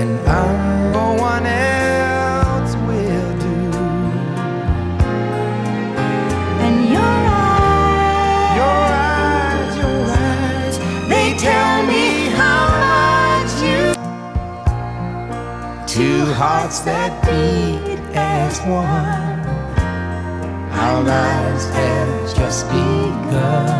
And I'm no one else will do. And your eyes, Your eyes, your eyes, they tell me how much you. Two hearts that beat as one. Our lives have just begun.